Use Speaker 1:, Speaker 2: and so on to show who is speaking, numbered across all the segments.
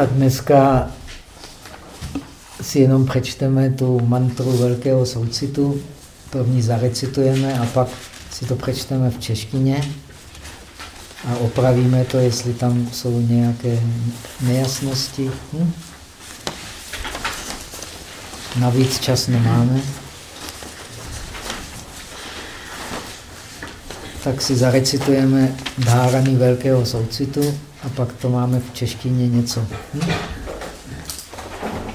Speaker 1: tak dneska si jenom přečteme tu mantru velkého soucitu. První zarecitujeme a pak si to přečteme v češtině a opravíme to, jestli tam jsou nějaké nejasnosti. Hm? Navíc čas nemáme. Tak si zarecitujeme dhárany velkého soucitu a pak to máme v češtině něco. Hm?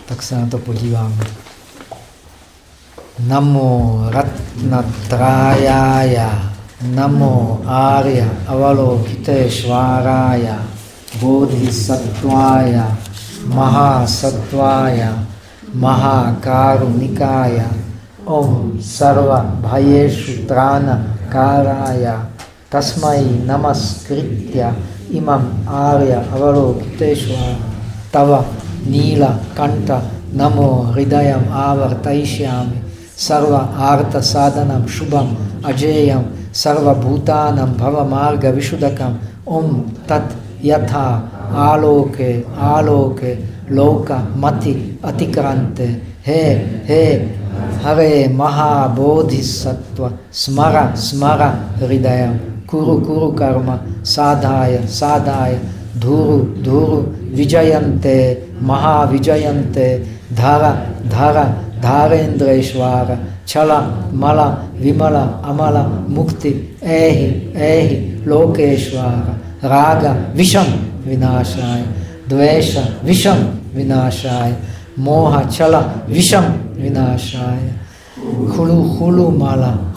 Speaker 1: Tak se na to podíváme. Namo Ratnatrayaya Namo Arya Avalokiteshvaraya Bodhisattvaya Mahasattvaya Mahakarunikaya Om Sarva Bhayeshu Trana Karaya Tasmai Namaskritya Imam Arya Avalokiteshvara Tava Nila Kanta Namo Hridayam Avartaishyami Sarva Arta Sadhanam Shubham Ajayam Sarva Bhutanam Bhava Marga Vishudakam Om Tat Yatha Aloke Aloke Loka Mati Atikrante He He Hare Maha Bodhisattva Smara Smara Hridayam Kuru Kuru Karma Sadhaya Sadhaya Dhuru Dhuru Vijayante Maha Vijayante Dhara Dhara Dharendreshwara Chala Mala Vimala Amala Mukti Ehi Ehi Lokeshwara Raga Visham Vinashaya Dvesha Visham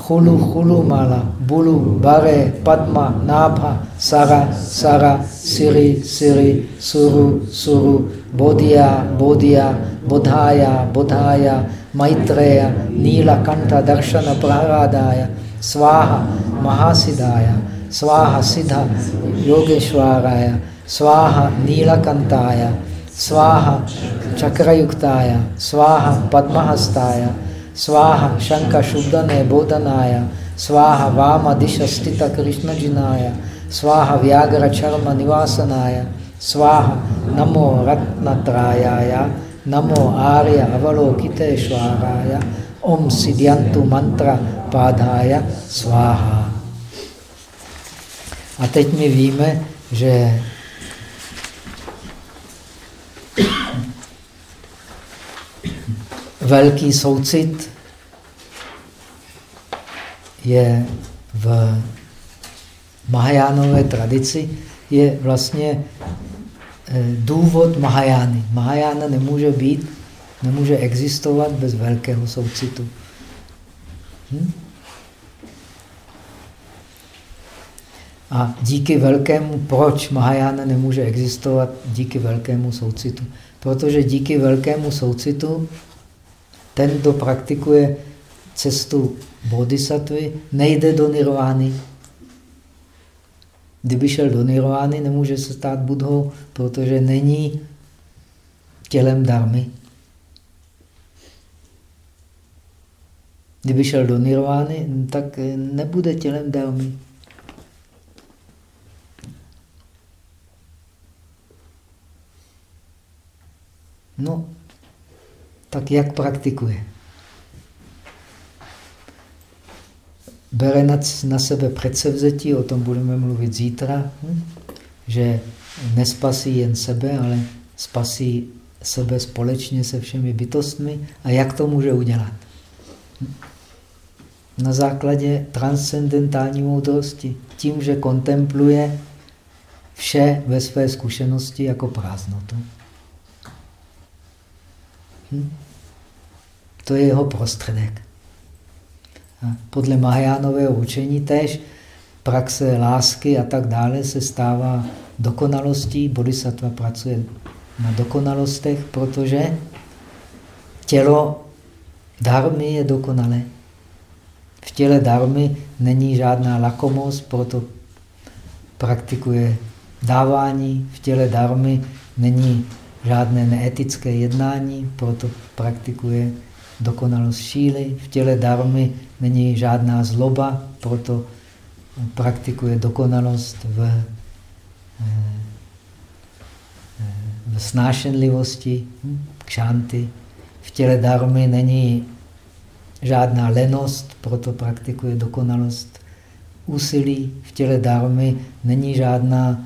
Speaker 1: Vinashaya Moha Chala Visham Vinashaya Hulu Hulu Mala Hulu Hulu Mala Bulu Bare Padma Nabha Sara Sara Siri Siri Suru Suru Bodhya Bodhya Bodhaya Bodhaya Maitreya Nilakanta Darshana Praradaya Swaha Mahasidaya Swaha Siddha Yogeshwaraya Swaha Nilakantaya Swaha Chakrayuktaya Swaha Padmahastaya Swaha Shanka Shubdane Bodhanaya Swaha Vama Disha Stita Krishna Jinaya Swaha Vyagra Charma Nivasanaya Swaha Namo Ratnatrayaya Namo Arya Avalokiteshwaraya Om Siddhyantu Mantra Pádhája Sváha. A teď my víme, že velký soucit je v Mahajánové tradici, je vlastně eh, důvod Mahajány. Mahajána nemůže být, nemůže existovat bez velkého soucitu. Hm? A díky velkému, proč Mahajána nemůže existovat? Díky velkému soucitu. Protože díky velkému soucitu ten, kdo praktikuje cestu bodhisattvy, nejde do nirvány. Kdyby šel do nirvány, nemůže se stát budhou, protože není tělem darmy. Kdyby šel do nirvány, tak nebude tělem darmy. No, tak jak praktikuje? Bere na sebe předsevzetí, o tom budeme mluvit zítra, že nespasí jen sebe, ale spasí sebe společně se všemi bytostmi. A jak to může udělat? Na základě transcendentální moudrosti. Tím, že kontempluje vše ve své zkušenosti jako prázdnotu. Hm? To je jeho prostředek. Podle Mahajánového učení tež praxe lásky a tak dále se stává dokonalostí. Bodhisattva pracuje na dokonalostech, protože tělo darmy je dokonalé. V těle darmy není žádná lakomost, proto praktikuje dávání. V těle darmy není žádné neetické jednání, proto praktikuje dokonalost šíly. V těle darmy není žádná zloba, proto praktikuje dokonalost v, v snášenlivosti, hm? kšanty. V těle darmy není žádná lenost, proto praktikuje dokonalost. Úsilí v těle darmy není žádná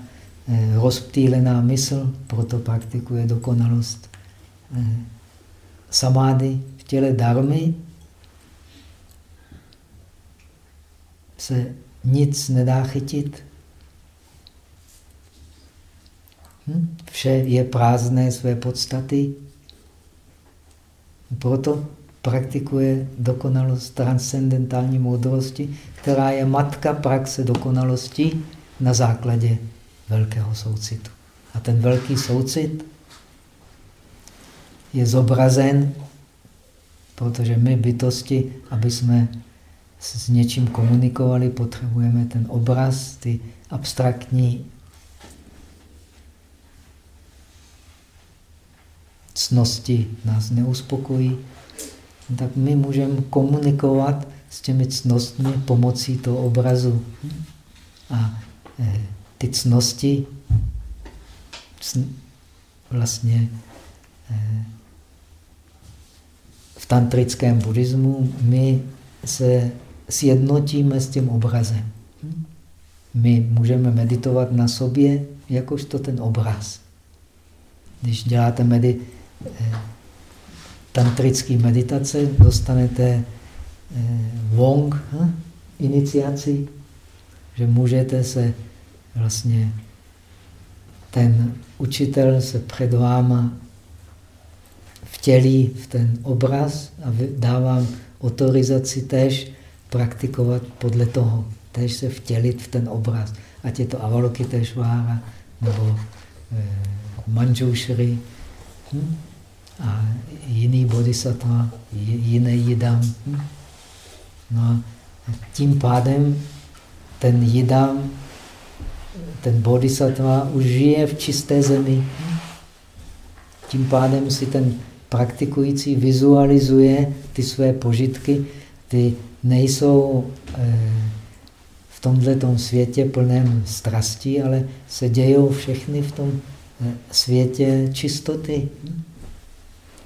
Speaker 1: eh, rozptýlená mysl, proto praktikuje dokonalost. Eh, samády těle darmy se nic nedá chytit. Hm? Vše je prázdné své podstaty. Proto praktikuje dokonalost transcendentální moudrosti, která je matka praxe dokonalosti na základě velkého soucitu. A ten velký soucit je zobrazen, protože my bytosti, aby jsme s něčím komunikovali, potřebujeme ten obraz, ty abstraktní cnosti nás neuspokojí, tak my můžeme komunikovat s těmi cnostmi pomocí toho obrazu. A eh, ty cnosti vlastně eh, tantrickém buddhismu my se sjednotíme s tím obrazem. My můžeme meditovat na sobě, jakožto ten obraz. Když děláte medi eh, tantrické meditace, dostanete eh, Wong, hm? iniciaci, že můžete se vlastně, ten učitel se před váma vtělí v ten obraz a dávám autorizaci tež praktikovat podle toho, tež se vtělit v ten obraz. Ať je to Avalokiteshvara nebo eh, Manjushri hm? a jiný bodhisattva, jiný jidam. Hm? No a tím pádem ten jidam, ten bodhisattva už žije v čisté zemi. Hm? Tím pádem si ten praktikující vizualizuje ty své požitky, ty nejsou eh, v tomto světě plném strastí, ale se dějou všechny v tom eh, světě čistoty, hm,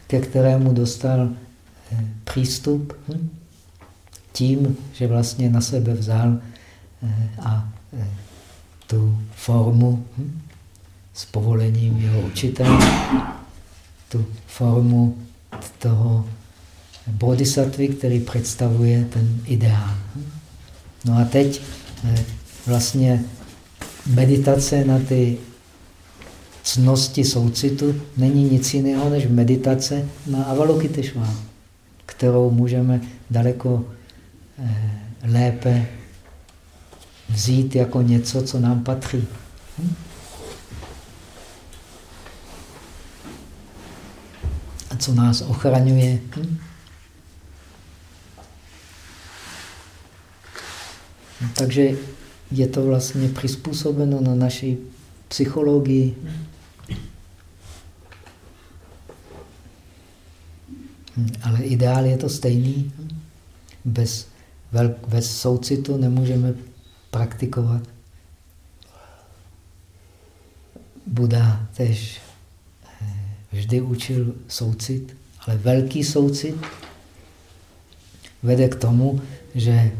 Speaker 1: ke kterému dostal eh, přístup hm, tím, že vlastně na sebe vzal a tu formu hm, s povolením jeho učitele, tu formu toho bodhisattvy, který představuje ten ideál. No a teď eh, vlastně meditace na ty cnosti soucitu není nic jiného než meditace na Avalokiteshvara, kterou můžeme daleko eh, lépe vzít jako něco, co nám patří. Hm? Co nás ochraňuje. Hm? Takže je to vlastně přizpůsobeno na naší psychologii. Ale ideál je to stejný. Bez, bez soucitu nemůžeme praktikovat. Buda tež vždy učil soucit, ale velký soucit vede k tomu, že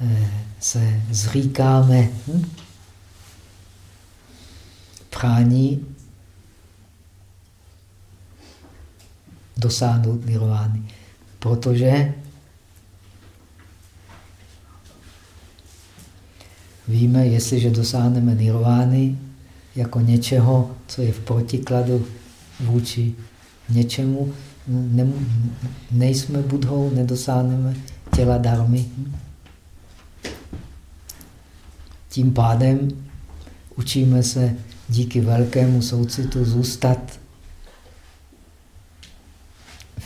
Speaker 1: Eh, se zříkáme hm? prání dosáhnout nirvány. Protože víme, jestliže dosáhneme nirvány jako něčeho, co je v protikladu vůči něčemu, ne, nejsme budhou, nedosáhneme těla darmy. Tím pádem učíme se díky velkému soucitu zůstat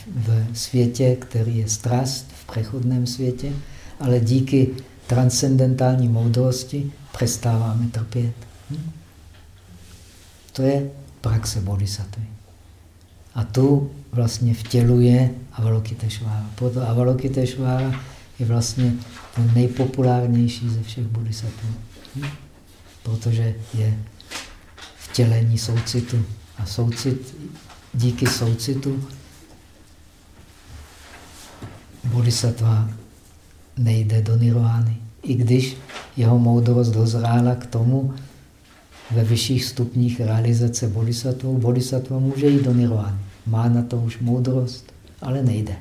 Speaker 1: v světě, který je strast, v přechodném světě, ale díky transcendentální moudrosti přestáváme trpět. To je praxe bodhisattva. A tu vlastně vtěluje Avalokiteshvara. Proto Avalokiteshvara je vlastně ten nejpopulárnější ze všech bodhisattvů. Protože je vtělení soucitu. A soucit, díky soucitu bodhisattva nejde do nirvány. I když jeho moudrost dozrála k tomu, ve vyšších stupních realizace bodhisattva, bodhisattva může jít do nirvány. Má na to už moudrost, ale nejde.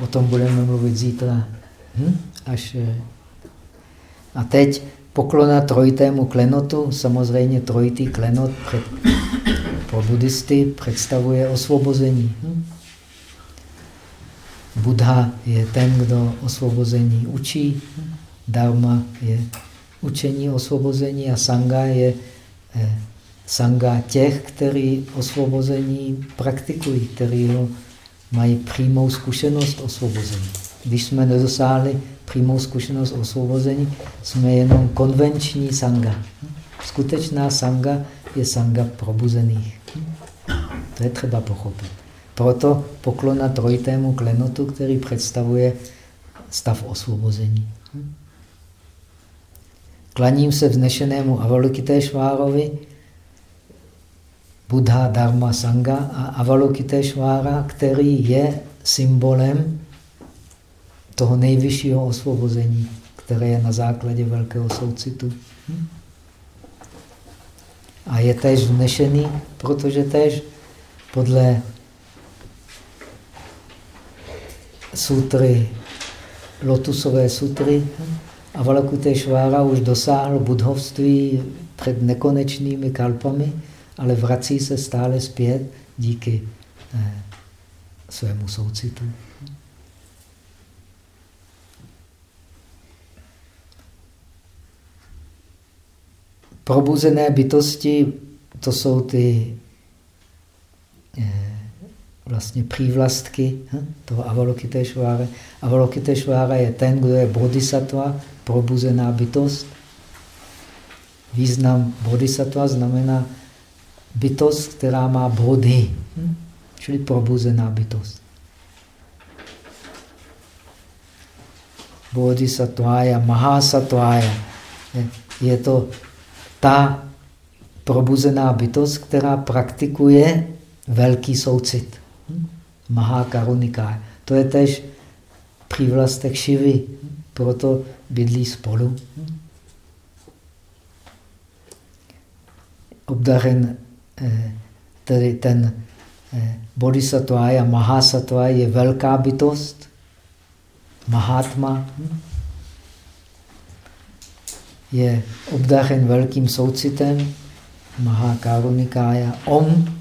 Speaker 1: O tom budeme mluvit zítra. Hm? Až... Eh, a teď poklona trojitému klenotu. Samozřejmě trojitý klenot před, pro buddhisty představuje osvobození. Hm? Buddha je ten, kdo osvobození učí. Dharma je učení osvobození a sanga je eh, sanga těch, kteří osvobození praktikují, kteří ho mají přímou zkušenost osvobození. Když jsme nedosáhli přímou zkušenost osvobození, jsme jenom konvenční sanga. Skutečná sanga je sanga probuzených. To je třeba pochopit. Proto poklona trojitému klenotu, který představuje stav osvobození. Klaním se vznešenému Avalokiteshvárovi, Buddha, Dharma, Sangha a Avalokiteshvára, který je symbolem toho nejvyššího osvobození, které je na základě velkého soucitu. A je též vnešený, protože též podle sutry, lotusové sutry, Avalokiteshvára už dosáhl budhovství před nekonečnými kalpami, ale vrací se stále zpět díky eh, svému soucitu. Probuzené bytosti, to jsou ty eh, vlastně přívlastky hm, toho Avalokiteshvára. Avalokiteshvára je ten, kdo je bodhisattva, probuzená bytost. Význam bodhisattva znamená bytost, která má bodhy, hm? čili probuzená bytost. Bodhisattvája, Mahasattvája. Je to ta probuzená bytost, která praktikuje velký soucit. Hm? Mahakarunika. To je tež přívlastek Šivy, proto bydlí spolu. Obdařen Eh, tedy ten eh, bodhisattva a mahasattva je velká bytost, mahatma, je obdařen velkým soucitem, Mahakarunikája, Om,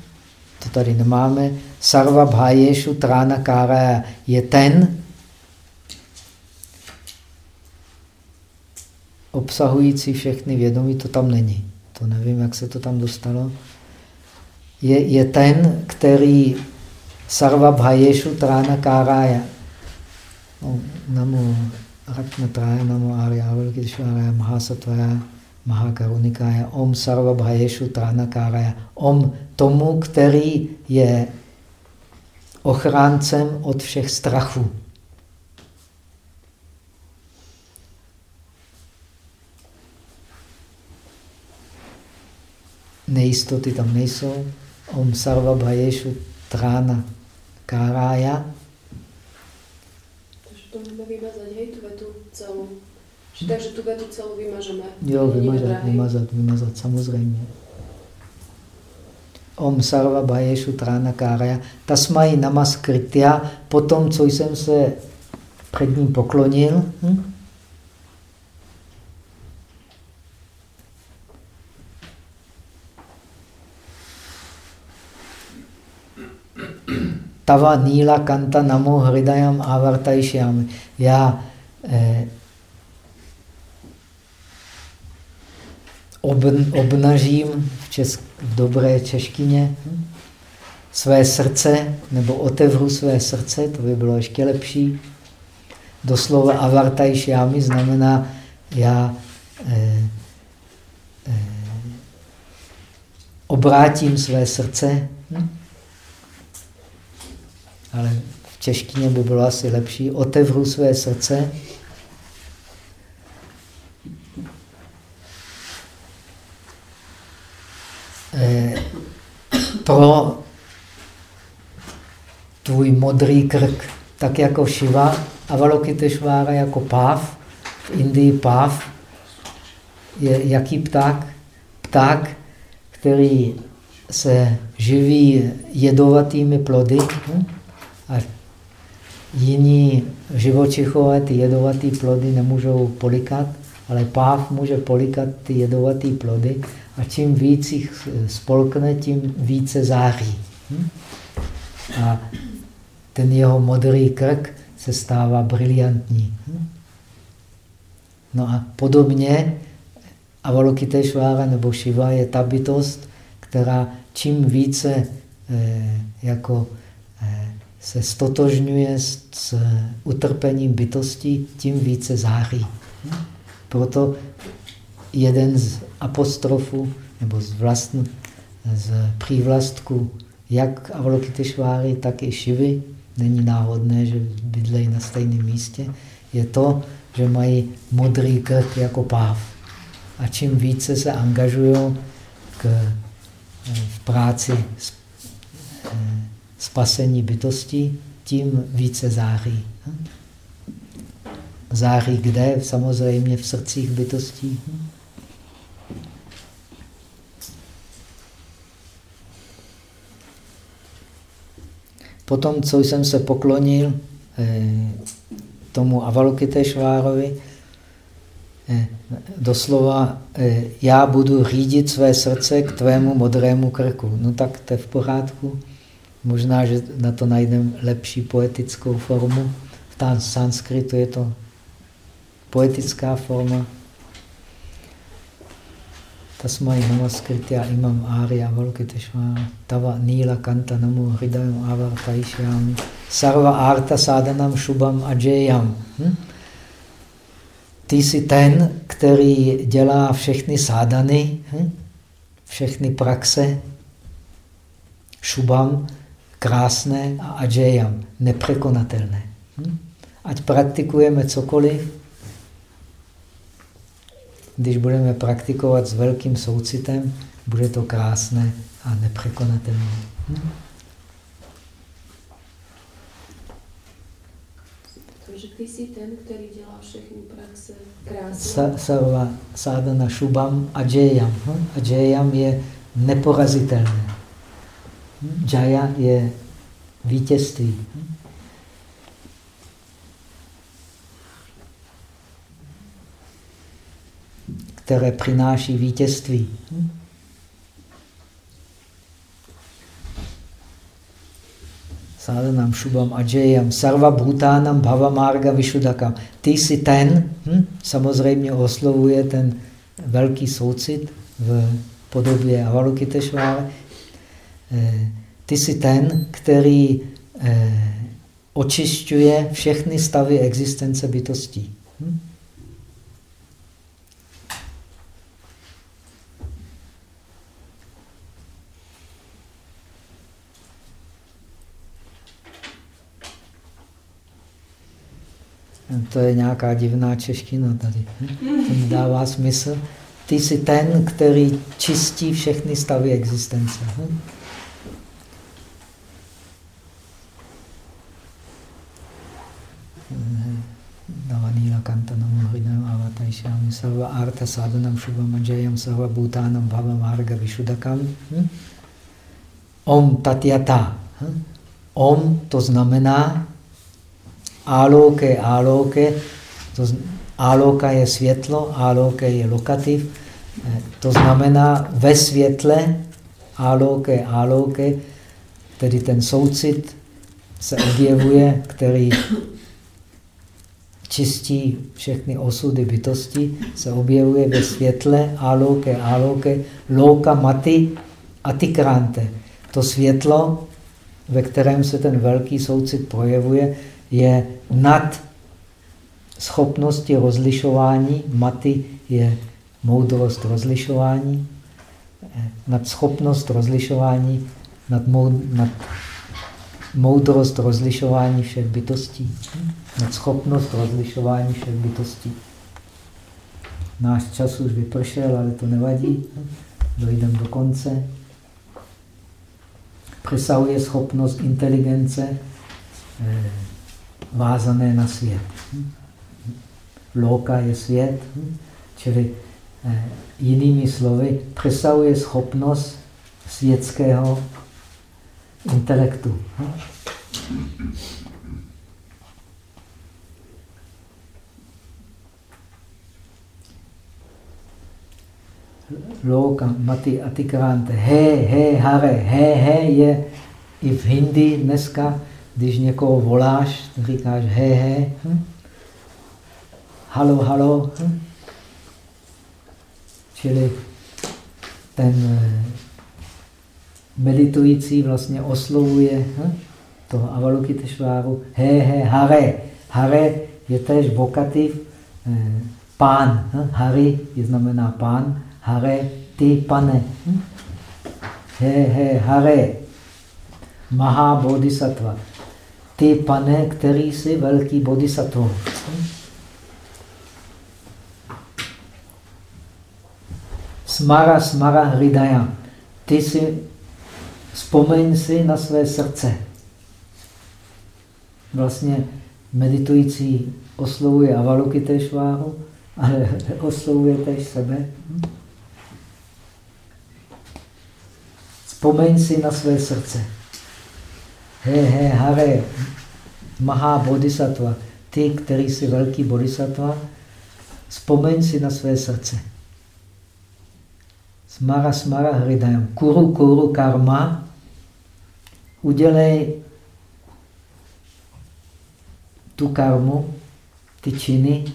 Speaker 1: to tady nemáme, Sarva Bhajeshu Tranakára je ten, obsahující všechny vědomí, to tam není. To nevím, jak se to tam dostalo je, je ten, který sarva bhajeshu trána kárája. No, namo ratnatrája, namo arya avalokiteshvaraya, mahasatvaya, mahakarunikája, om sarva bhajeshu trána kárája. Om tomu, který je ochráncem od všech strachů. Nejistoty tam nejsou. Om sarva bhajeshu trána kárája.
Speaker 2: Takže to můžeme vymazat, hej, tu vetu celou. Či takže tu vetu celou vymažeme.
Speaker 1: Jo, vymazat, vymazat, vymazat, samozřejmě. Om sarva bhajeshu trána kárája. Tasmai namaskritya, po tom, co jsem se před ním poklonil, hm? Tava Níla Kanta Namo Hridayam Avartajšyam. Já eh, ob, obnažím v, česk, v dobré češtině hm, své srdce, nebo otevřu své srdce, to by bylo ještě lepší. Doslova avartajšámi znamená, já eh, eh, obrátím své srdce. Hm? ale v češtině by bylo asi lepší. Otevřu své srdce. Eh, pro tvůj modrý krk, tak jako Shiva, Avalokiteshvara jako páv, v Indii páv je jaký pták? Pták, který se živí jedovatými plody. Hm? A jiní živočichové ty jedovaté plody nemůžou polikat, ale páv může polikat ty jedovaté plody a čím víc jich spolkne, tím více září. Hm? A ten jeho modrý krk se stává briliantní. Hm? No a podobně Avalokiteshvara nebo Shiva je ta bytost, která čím více eh, jako se stotožňuje s, s utrpením bytostí, tím více září. Proto jeden z apostrofů nebo z, vlastn, z přívlastků jak Avalokiteshváry, tak i Šivy, není náhodné, že bydlejí na stejném místě, je to, že mají modrý krk jako páv. A čím více se angažují k, v práci spasení bytosti, tím více září. Září kde? Samozřejmě v srdcích bytostí. Potom, co jsem se poklonil eh, tomu Avalokiteshvárovi, eh, doslova eh, já budu řídit své srdce k tvému modrému krku. No tak to je v pořádku. Možná, že na to najdeme lepší poetickou formu. V sanskritu je to poetická forma. Tasmai namaskritya imam arya avalokiteshvara tava nila kanta namo hridayam avartaishyami sarva arta sadanam shubham ajayam. Hm? Ty jsi ten, který dělá všechny sádany, hm? všechny praxe, šubam, krásné a ajayam, nepřekonatelné. Hm? Ať praktikujeme cokoliv, když budeme praktikovat s velkým soucitem, bude to krásné a nepřekonatelné. Hm?
Speaker 2: Takže ty jsi ten, který dělá všechny praxe krásné.
Speaker 1: Sa, sarva sadhana shubham ajayam. Hm? Ajayam je neporazitelné. Jaya je vítězství. Které přináší vítězství. Sádanam šubam ajayam sarva bhutánam bhava marga vyšudakam. Ty jsi ten, hm? samozřejmě oslovuje ten velký soucit v podobě Avalokiteshvára. Eh, ty jsi ten, který eh, očišťuje všechny stavy existence bytostí. Hm? To je nějaká divná čeština tady. To mi dává smysl. Ty jsi ten, který čistí všechny stavy existence. Davanila kantanam hrinam avatajšámi sarva arta sadhanam shubhamajayam sarva bhutanam bhava marga vyšudakam. Om tatyata. Om to znamená Áloke, áloke, to áloka je světlo, áloke je lokativ, eh, to znamená ve světle, áloke, áloke, tedy ten soucit se objevuje, který čistí všechny osudy bytosti, se objevuje ve světle, áloke, áloke, loka mati, atikrante. To světlo, ve kterém se ten velký soucit projevuje, je nad schopnosti rozlišování, maty je moudrost rozlišování, nad schopnost rozlišování, nad, nad moudrost rozlišování všech bytostí, nad schopnost rozlišování všech bytostí. Náš čas už vypršel, ale to nevadí. Dojdeme do konce. přesahuje schopnost inteligence eh, vázané na svět. Loka je svět, čili eh, jinými slovy přesahuje schopnost světského intelektu. Loka, Mati, Atikrante, he, he, hare, he, he je i v hindi dneska, když někoho voláš, říkáš he, he, hm? halo, halo. Hm? Čili ten eh, meditující vlastně oslovuje hm? toho Avalokiteshváru he, he, hare. Hare je tež vokativ eh, pán. Hm? Hari je znamená pán. Hare, ty pane. Hm? He, he, hare. Maha bodhisattva. Ty pane, který jsi velký bodhisattva. Hm? Smara, smara, hridaya. Ty si, vzpomeň si na své srdce. Vlastně meditující oslovuje Avalokiteshváru, ale oslovuje tež sebe. Vzpomeň si na své srdce. He, he, hare, mahá bodhisattva, ty, který jsi velký bodhisattva, vzpomeň si na své srdce. Smara, smara, hridayam. Kuru, kuru, karma. Udělej tu karmu, ty činy,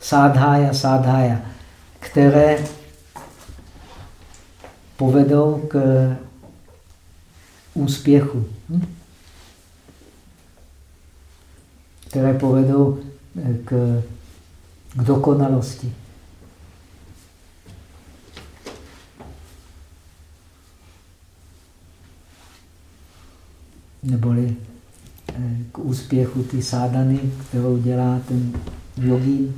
Speaker 1: sádhája, sádhája, které povedou k úspěchu, hm? které povedou k, k dokonalosti. neboli eh, k úspěchu ty sádany, kterou dělá ten jogín.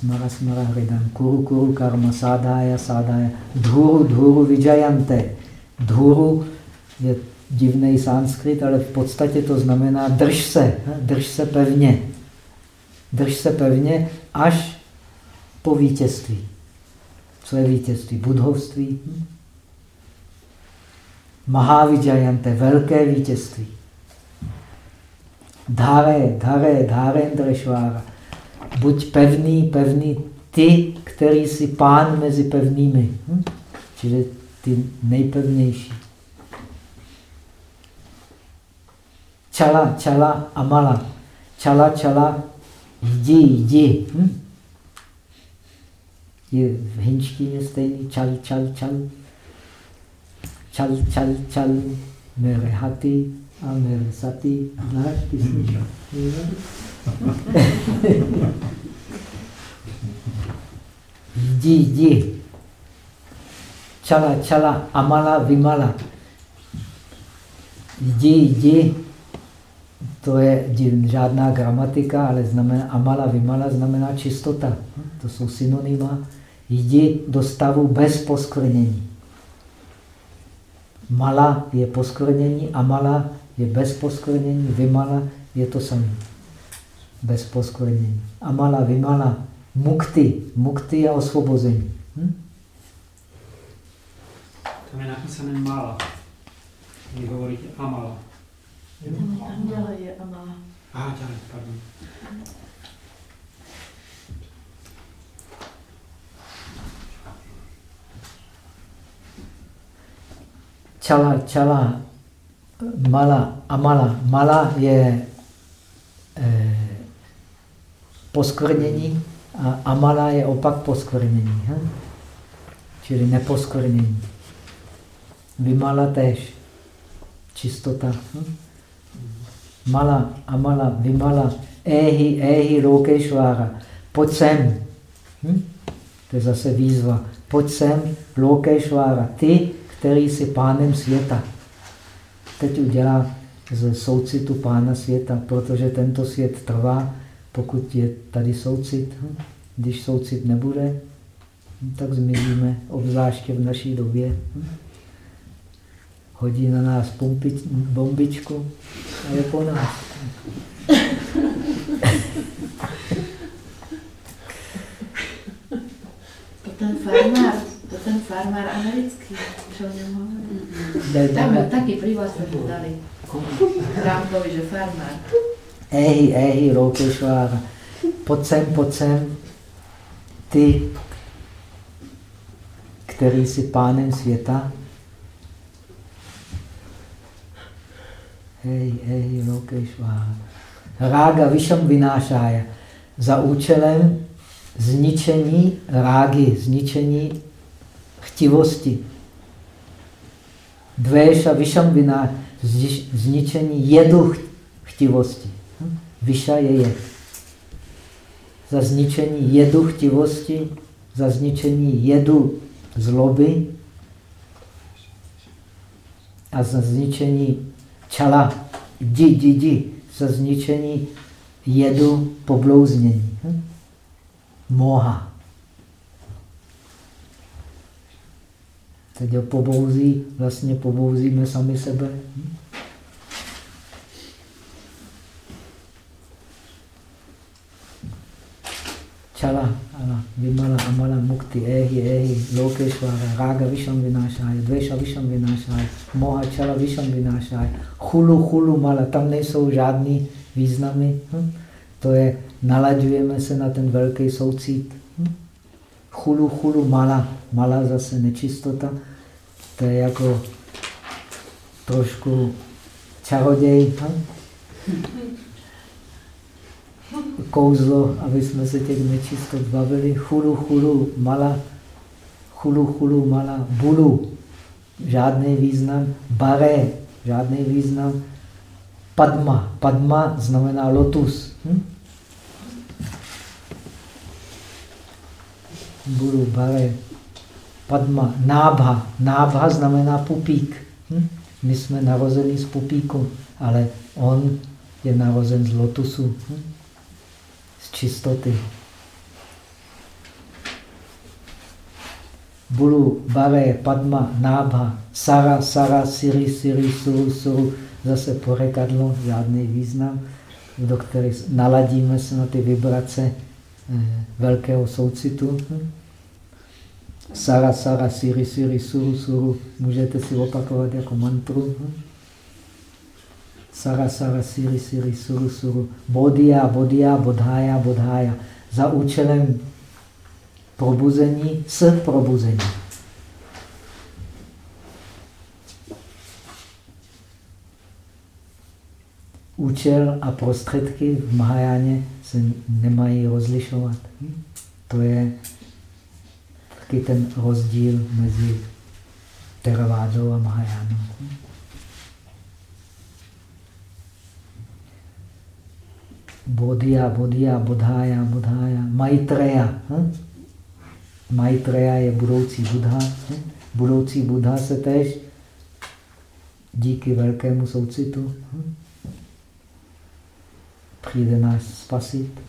Speaker 1: Smara smara hridam. Kuru kuru karma sádája sádája. Dhuru dhuru vijayante. Dhuru je divný sanskrit, ale v podstatě to znamená drž se, drž se pevně. Drž se pevně až po vítězství. Co je vítězství? Budhovství. Mahavijayante, velké vítězství. Dhare, dhare, dharendrešvára. Buď pevný, pevný, ty, který jsi pán mezi pevnými. Hm? Čili ty nejpevnější. Čala, čala, amala. Čala, čala, jdi, jdi. Hm? Je v hinčtině stejný čal, čal, čal. Čal, čal, čal, merehati a meresati. Znáš písničku? Jdi, jdi. Čala, čala, amala, vimala. Jdi, jdi. To je žádná gramatika, ale znamená amala, vimala znamená čistota. To jsou synonyma jdi do stavu bez poskvrnění. Mala je poskvrnění, amala je bez poskvrnění, vymala je to samé. Bez poskvrnění. Amala, vymala, mukty. Mukty je osvobození. Hm?
Speaker 3: Tam je napísané mala. Vy hovoríte amala.
Speaker 2: Děle je amala.
Speaker 3: A, děle, pardon.
Speaker 1: čala, čala, mala, amala. Mala je eh, poskvrnění a amala je opak poskvrnění. Hm? Čili neposkvrnění. Vymala tež. Čistota. Hm? Mala, amala, vymala, ehi, ehi, lokešvára. Pojď sem. Hm? To je zase výzva. Pojď sem, lokešvára. Ty, který jsi pánem světa. Teď udělá z soucitu pána světa, protože tento svět trvá, pokud je tady soucit. Když soucit nebude, tak zmizíme, obzvláště v naší době. Hodí na nás pumpič, bombičku a je po nás.
Speaker 4: To ten farmár, to ten farmár americký, čo o něm hovorí. Tam byl taky jsme mu dali. Trumpovi, že farmár.
Speaker 1: Ej, ej, Lokešvára, pojď sem, pojď sem. Ty, který jsi pánem světa, hej, hej, Lokešvára. Rága Vyšam vynášája za účelem zničení rágy, zničení chtivosti. Dvéša Vyšam vynášája, zničení jedu chtivosti. Vyša je jed. Za zničení jedu chtivosti, za zničení jedu zloby a za zničení čala, di, di, di, za zničení jedu poblouznění. Hm? Moha. Teď ho pobouzí, vlastně pobouzíme sami sebe. Hm? Čala, ala, vimala, amala, mukti, ehi, ehi, lokeshvara, raga visham vinášája, dvesha visham vinášája, moha čala visham vinášája, chulu, chulu, mala, tam nejsou žádný významy. Hm? To je, nalaďujeme se na ten velký soucít. Hm? Chulu, chulu, mala, mala zase nečistota. To je jako trošku čaroděj. Hm? Kouzlo, aby jsme se těch nečistot bavili. Chulu, chulu, mala, chulu, chulu, mala, bulu, žádný význam. Bare, žádný význam. Padma, padma znamená lotus. Hm? Bulu, bare, padma, nábha. Nábha znamená pupík. Hm? My jsme narozeni z pupíku, ale on je narozen z lotusu. Hm? Čistoty. Bulu, Bare, Padma, Nábha, Sara, Sara, Siri, Siri, Suru, Suru, zase porekadlo, žádný význam, do kterých naladíme se na ty vibrace eh, velkého soucitu. Sara, Sara, Siri, Siri, Suru, Suru, můžete si opakovat jako mantru. Sara, Sara, Siri, Siri, Suru, Suru, Bodhya, Bodhya, Bodhaya, Bodhaya. Za účelem probuzení s probuzení. Účel a prostředky v Mahajáně se nemají rozlišovat. To je taky ten rozdíl mezi Theravádou a Mahajánou. Bodhya, Bodhya, Bodhaya, Bodhaya, Maitreya. Hm? Maitreya je budoucí Buddha. Hm? Budoucí Buddha se tež díky velkému soucitu hm? přijde nás spasit,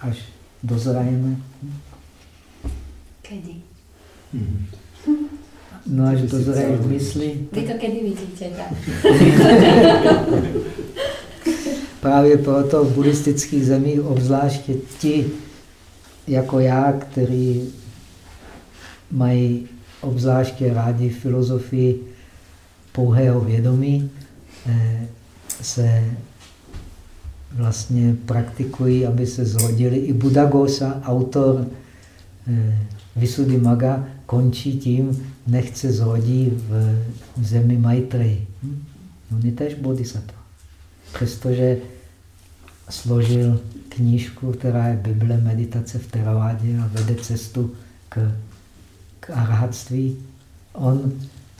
Speaker 1: až dozrajeme. Hm?
Speaker 4: Kedy?
Speaker 1: No až dozraješ v mysli.
Speaker 4: Vy to kedy vidíte? Tak?
Speaker 1: Právě proto v buddhistických zemích, obzvláště ti jako já, kteří mají obzvláště rádi filozofii pouhého vědomí, eh, se vlastně praktikují, aby se zhodili. I Buddhagosa, autor eh, Vysudy Maga, končí tím, nechce zhodí v zemi Maitreji. Hm? On je tež bodhisattva přestože složil knížku, která je Bible meditace v Teravádě a vede cestu k, k arhatství, on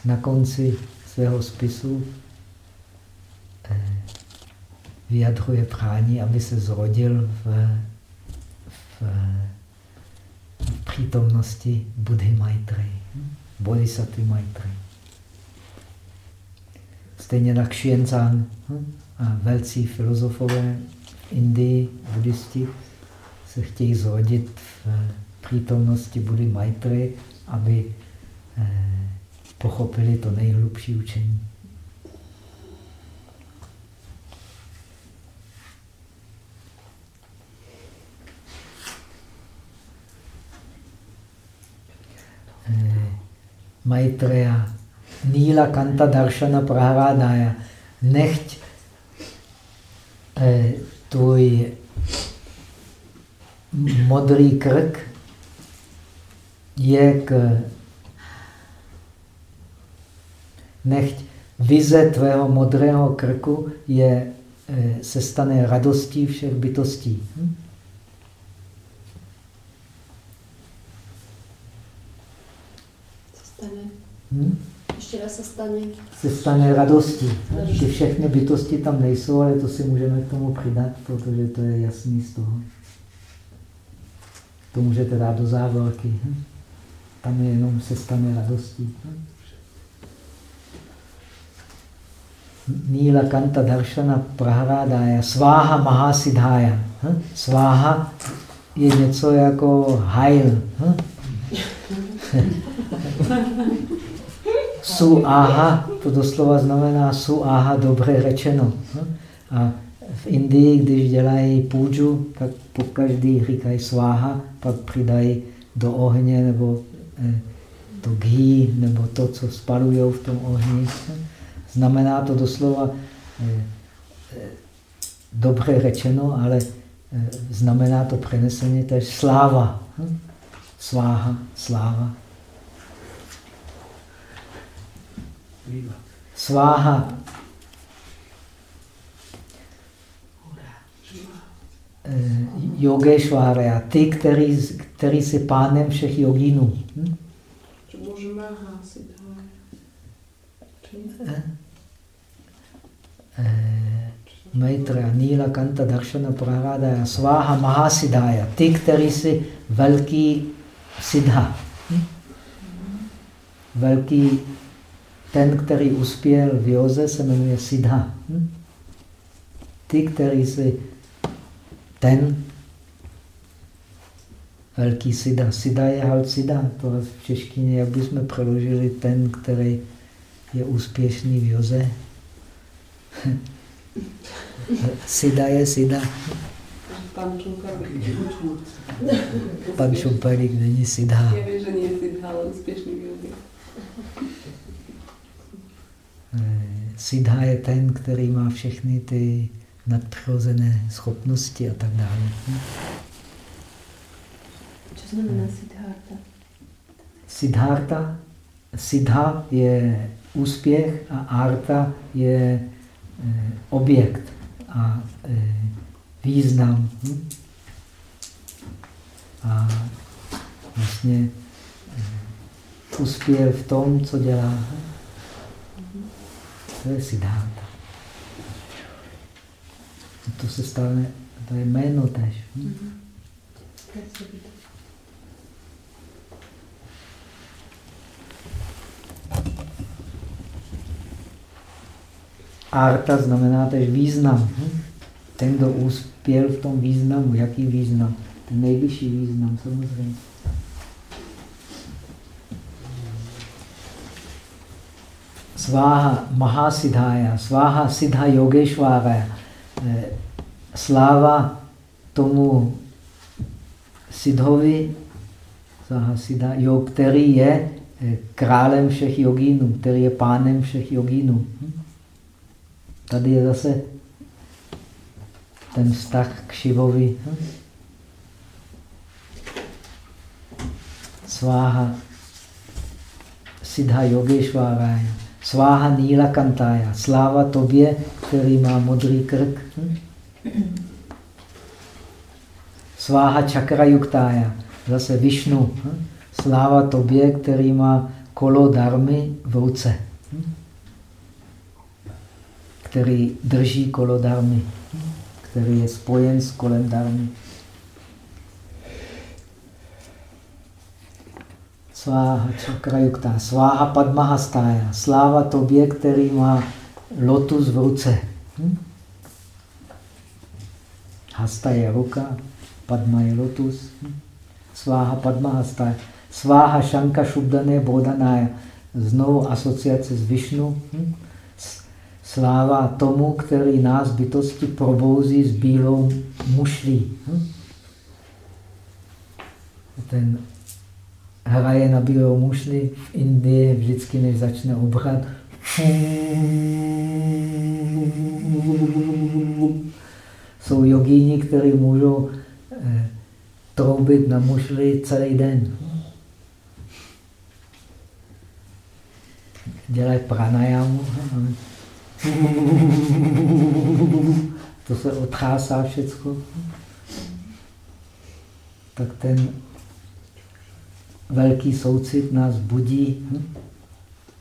Speaker 1: na konci svého spisu eh, vyjadřuje prání, aby se zrodil v, v, v přítomnosti Buddhy Maitreyi, Bodhisattva Maitreyi. Stejně tak Xuanzang, a velcí filozofové v Indii, buddhisti, se chtějí zrodit v přítomnosti Budy Maitry, aby eh, pochopili to nejhlubší učení. Eh, Maitreya, Níla Kanta Darshana Praharadaya, nechť eh, tvůj modrý krk je k nechť vize tvého modrého krku je, eh, se stane radostí všech bytostí. Hm?
Speaker 2: stane?
Speaker 1: Hm?
Speaker 2: Se stane?
Speaker 1: Se stane radostí. Ty všechny bytosti tam nejsou, ale to si můžeme k tomu přidat, protože to je jasný z toho. To můžete dát do závorky. Hm? Tam je jenom se stane radostí. Hm? Níla Kanta Darshana Prahradája, Sváha Mahasidhája. Hm? Sváha je něco jako hajl. Hm? Su aha, to doslova znamená su aha, dobře řečeno. Hm? A v Indii, když dělají půjču, tak po každý říkají sváha, pak přidají do ohně nebo eh, to ghee, nebo to, co spalují v tom ohni. Znamená to doslova eh, eh, dobře řečeno, ale znamená to přeneseně tež sláva. Hm? Sváha, sláva. Sváha Eh, Yogeshvarya, ty, který, který si pánem všech jogínů. Hm? Eh? Eh, Maitra, Nila, Kanta, Darshana, Praradaya, Sváha, Mahasiddhaya, ty, který si velký siddha. Hm? Velký, ten, který uspěl v joze, se jmenuje siddha. Hm? Ty, který si ten velký sida. Sida je halcida. To v češtině, jak bychom přeložili ten, který je úspěšný v joze. sida je sida.
Speaker 2: Pan Šumparik
Speaker 1: není sida.
Speaker 2: Vím, že není sida, ale úspěšný v joze.
Speaker 1: Eh, Siddha je ten, který má všechny ty nadpřirozené schopnosti a tak dále. Hm?
Speaker 4: Co znamená Siddhartha?
Speaker 1: Siddhartha, Siddha je úspěch a Arta je eh, objekt a eh, význam. Hm? A vlastně eh, uspěl v tom, co dělá. To je Siddhartha to se stane, to je jméno tež. Hm? Arta znamená tež význam. Hm? Ten, kdo uspěl v tom významu, jaký význam? Ten nejvyšší význam, samozřejmě. Sváha Mahasiddhaya, Sváha Siddha Yogeshvara, eh, sláva tomu Sidhovi, Sahasida, jo, který je eh, králem všech jogínů, který je pánem všech jogínů. Hm? Tady je zase ten vztah k Šivovi. Hm? Sváha Siddha Yogeshwaraya, Sváha Níla Kantája, sláva tobě, který má modrý krk. Hm? Sváha čakra yuktája, zase Višnu. Hm? Sláva tobě, který má kolo darmy v ruce. Hm? Který drží kolo darmy. Hm? Který je spojen s kolem darmy. Sváha čakra yuktá, sváha padmahastája. Sláva tobě, který má lotus v ruce. Hm? Hasta je ruka, padma je lotus. Hm? Sváha Padmahasta. Sváha Šanka Šubdané Bodanája. Znovu asociace s Višnu. Hm? Sláva tomu, který nás bytosti probouzí s bílou mušlí. Hm? Ten hraje na bílou mušli v Indii vždycky, než začne obrat. Jsou jogíni, kteří můžou eh, troubit na mušli celý den. Dělají pranajamu. To se otřásá všechno. Tak ten velký soucit nás budí hm?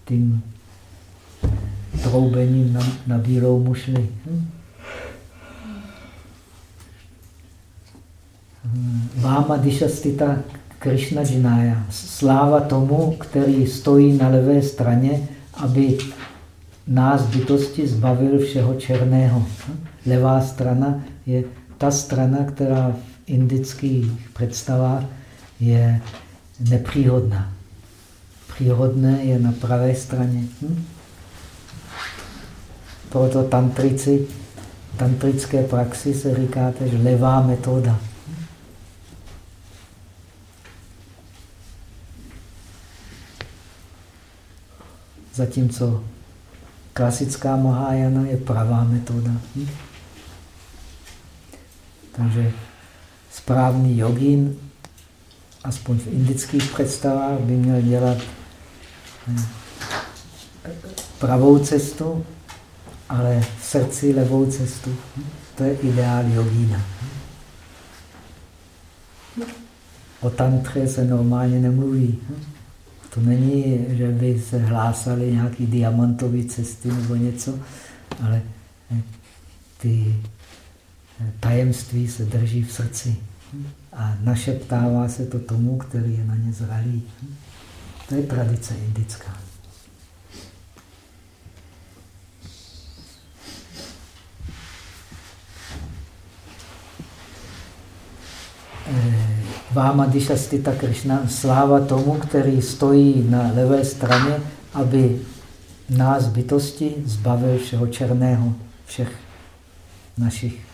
Speaker 1: tím troubením na, na bílou mušli. Hm? Váma dišastita Krishna Jinaya. Sláva tomu, který stojí na levé straně, aby nás bytosti zbavil všeho černého. Levá strana je ta strana, která v indických představách je nepříhodná. Příhodné je na pravé straně. Hm? Proto tantrici, tantrické praxi se říká tež levá metoda. Zatímco klasická Mahajana je pravá metoda. Hm? Takže správný jogin aspoň v indických představách, by měl dělat pravou cestu, ale v srdci levou cestu. To je ideál jogína. O tantře se normálně nemluví. To není, že by se hlásali nějaký diamantové cesty nebo něco, ale ty tajemství se drží v srdci a našeptává se to tomu, který je na ně zralý. To je tradice indická. Eh, Váma Dishastita Krishna, sláva tomu, který stojí na levé straně, aby nás bytosti zbavil všeho černého, všech našich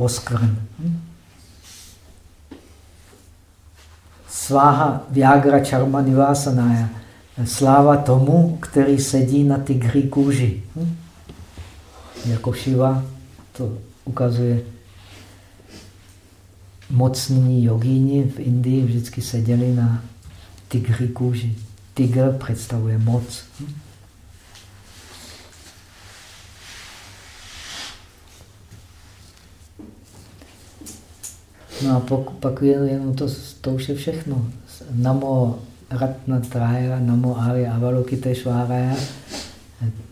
Speaker 1: poskvrn. Sváha Viagra Charma Nivasanaya. Sláva tomu, který sedí na tygří kůži. Jako Shiva to ukazuje mocní jogíni v Indii vždycky seděli na tygří kůži. Tygr představuje moc. No a pak, pak jenom to, to už je všechno. Namo Ratna Traya, Namo Arya Avalokiteshvaraya.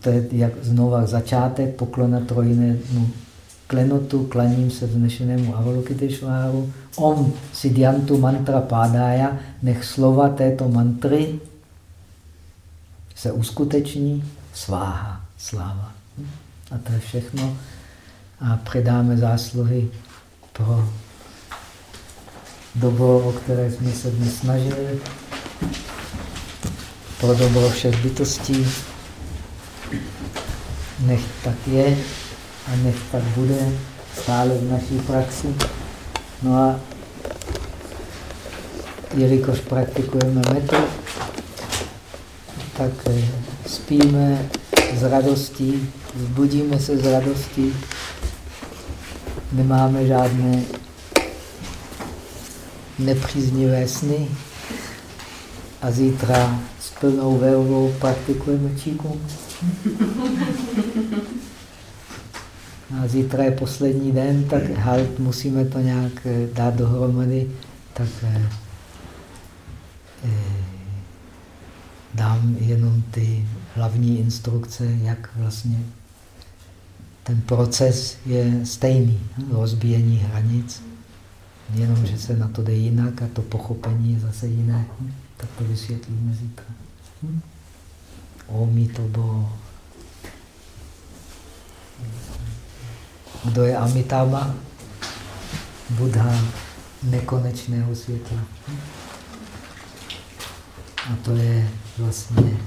Speaker 1: To je jak znova začátek poklona trojnému klenotu, klaním se vznešenému Avalokiteshváru. Om Siddhantu mantra pádája, nech slova této mantry se uskuteční, sváha, sláva. A to je všechno. A předáme zásluhy pro dobro, o které jsme se dnes snažili, pro dobro všech bytostí. Nech tak je a nech tak bude stále v naší praxi. No a jelikož praktikujeme metod, tak eh, spíme s radostí, zbudíme se s radostí, nemáme žádné nepříznivé sny a zítra s plnou vervou praktikujeme číku. A zítra je poslední den, tak halt, musíme to nějak eh, dát dohromady, tak eh, eh, dám jenom ty hlavní instrukce, jak vlastně ten proces je stejný, rozbíjení hranic. Jenom, že se na to jde jinak a to pochopení je zase jiné. Hm? Tak to vysvětlíme zítra. Hm? Omí to bo. Kdo je Amitabha? Buddha nekonečného světla. A to je vlastně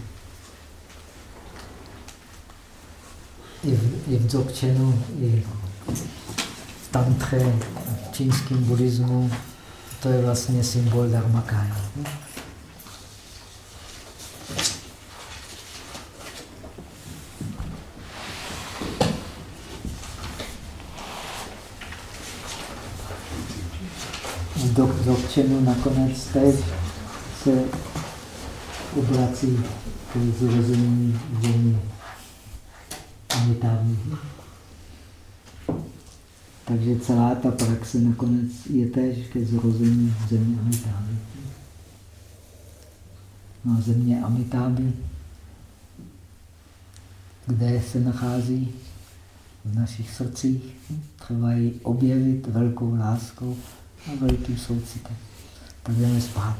Speaker 1: i v, i v Dzogčenu, i tantře, v čínském buddhismu, to je vlastně symbol Dharmakaya. do, dotčeno nakonec teď se obrací k zrození zemi Amitávní. Takže celá ta praxe nakonec je též ke zrození země Amitáby. No a země Amitáby, kde se nachází v našich srdcích, třeba ji objevit velkou láskou a velikým soucitem. Tak jdeme spát.